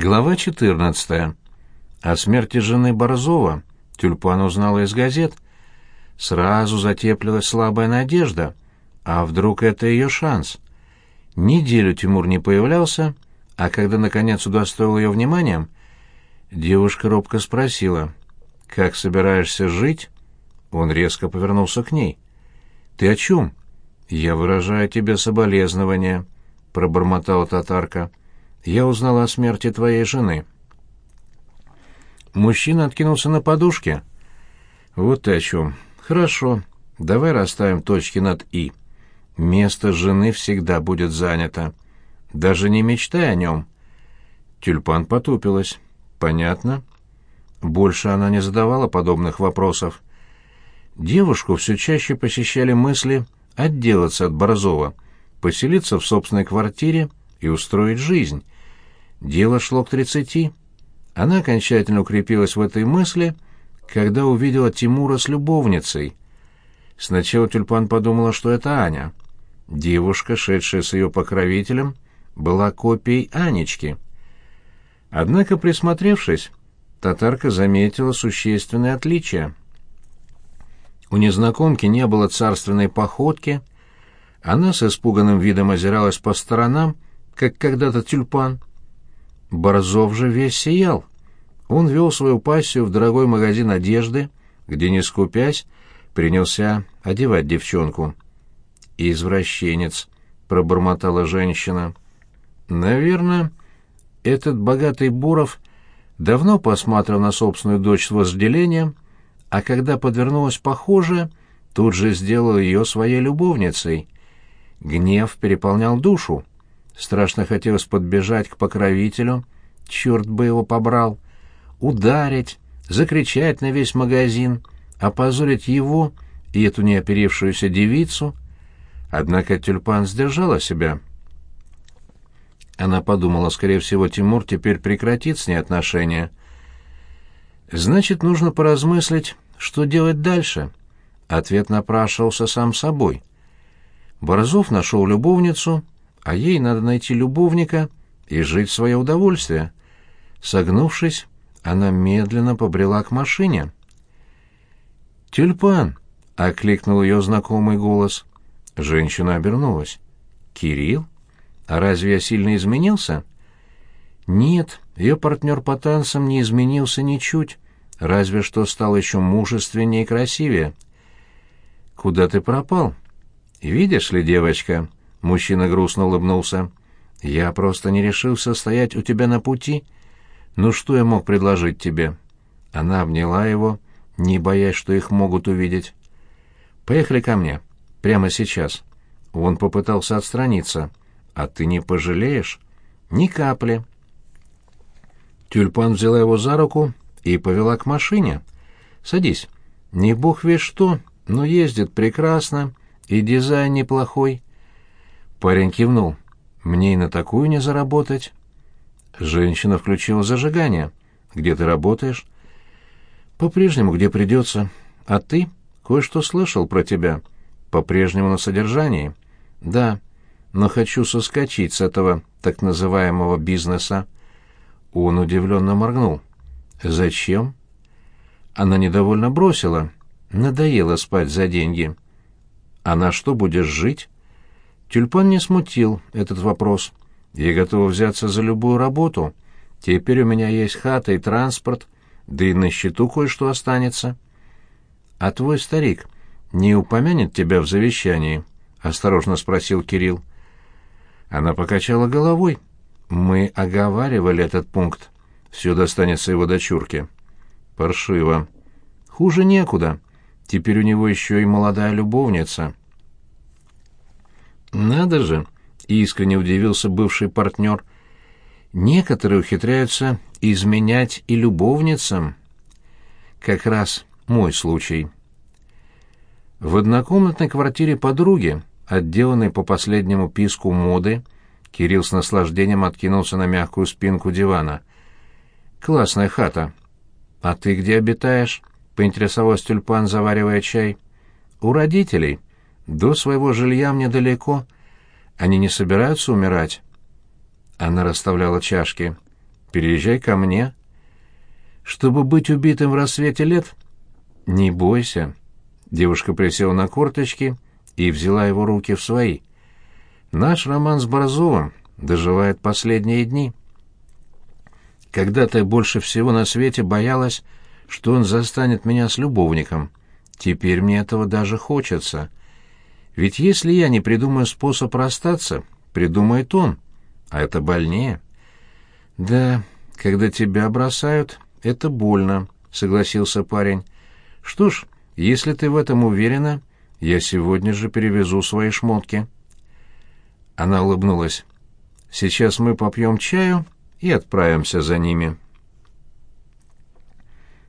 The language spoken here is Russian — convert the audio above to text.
Глава 14. О смерти жены Борзова Тюльпан узнала из газет. Сразу затеплилась слабая надежда. А вдруг это ее шанс? Неделю Тимур не появлялся, а когда, наконец, удостоил ее вниманием, девушка робко спросила, «Как собираешься жить?» Он резко повернулся к ней. «Ты о чем?» «Я выражаю тебе соболезнования», — пробормотала татарка я узнала о смерти твоей жены». Мужчина откинулся на подушке. «Вот ты о чем. Хорошо. Давай расставим точки над «и». Место жены всегда будет занято. Даже не мечтай о нем». Тюльпан потупилась. «Понятно». Больше она не задавала подобных вопросов. Девушку все чаще посещали мысли отделаться от Борзова, поселиться в собственной квартире и устроить жизнь. Дело шло к тридцати. Она окончательно укрепилась в этой мысли, когда увидела Тимура с любовницей. Сначала Тюльпан подумала, что это Аня. Девушка, шедшая с ее покровителем, была копией Анечки. Однако, присмотревшись, татарка заметила существенные отличия. У незнакомки не было царственной походки, она с испуганным видом озиралась по сторонам, как когда-то тюльпан. Борзов же весь сиял. Он вел свою пассию в дорогой магазин одежды, где, не скупясь, принялся одевать девчонку. «Извращенец», — пробормотала женщина. «Наверное, этот богатый Буров давно посмотрел на собственную дочь с вожделением, а когда подвернулась похожая, тут же сделал ее своей любовницей. Гнев переполнял душу. Страшно хотелось подбежать к покровителю, черт бы его побрал, ударить, закричать на весь магазин, опозорить его и эту неоперившуюся девицу. Однако тюльпан сдержала себя. Она подумала, скорее всего, Тимур теперь прекратит с ней отношения. Значит, нужно поразмыслить, что делать дальше. Ответ напрашивался сам собой. Борзов нашел любовницу — а ей надо найти любовника и жить в свое удовольствие. Согнувшись, она медленно побрела к машине. «Тюльпан!» — окликнул ее знакомый голос. Женщина обернулась. «Кирилл? А разве я сильно изменился?» «Нет, ее партнер по танцам не изменился ничуть, разве что стал еще мужественнее и красивее». «Куда ты пропал?» «Видишь ли, девочка?» Мужчина грустно улыбнулся. «Я просто не решился стоять у тебя на пути. Ну что я мог предложить тебе?» Она обняла его, не боясь, что их могут увидеть. «Поехали ко мне. Прямо сейчас». Он попытался отстраниться. «А ты не пожалеешь?» «Ни капли». Тюльпан взяла его за руку и повела к машине. «Садись. Не бог весь что, но ездит прекрасно, и дизайн неплохой». Парень кивнул. «Мне и на такую не заработать». Женщина включила зажигание. «Где ты работаешь?» «По-прежнему, где придется. А ты? Кое-что слышал про тебя. По-прежнему на содержании?» «Да, но хочу соскочить с этого так называемого бизнеса». Он удивленно моргнул. «Зачем?» Она недовольно бросила. «Надоело спать за деньги». «А на что будешь жить?» Тюльпан не смутил этот вопрос. «Я готова взяться за любую работу. Теперь у меня есть хата и транспорт, да и на счету кое-что останется». «А твой старик не упомянет тебя в завещании?» — осторожно спросил Кирилл. Она покачала головой. «Мы оговаривали этот пункт. Все достанется его дочурке». «Паршиво. Хуже некуда. Теперь у него еще и молодая любовница». «Надо же!» — искренне удивился бывший партнер. «Некоторые ухитряются изменять и любовницам. Как раз мой случай». В однокомнатной квартире подруги, отделанной по последнему писку моды, Кирилл с наслаждением откинулся на мягкую спинку дивана. «Классная хата. А ты где обитаешь?» — поинтересовалась тюльпан, заваривая чай. «У родителей». До своего жилья мне далеко. Они не собираются умирать. Она расставляла чашки. переезжай ко мне. Чтобы быть убитым в рассвете лет? Не бойся. Девушка присела на корточки и взяла его руки в свои. Наш роман с Борзовым доживает последние дни. Когда-то больше всего на свете боялась, что он застанет меня с любовником. Теперь мне этого даже хочется. Ведь если я не придумаю способ расстаться, придумает он, а это больнее. Да, когда тебя бросают, это больно, согласился парень. Что ж, если ты в этом уверена, я сегодня же перевезу свои шмотки. Она улыбнулась. Сейчас мы попьем чаю и отправимся за ними.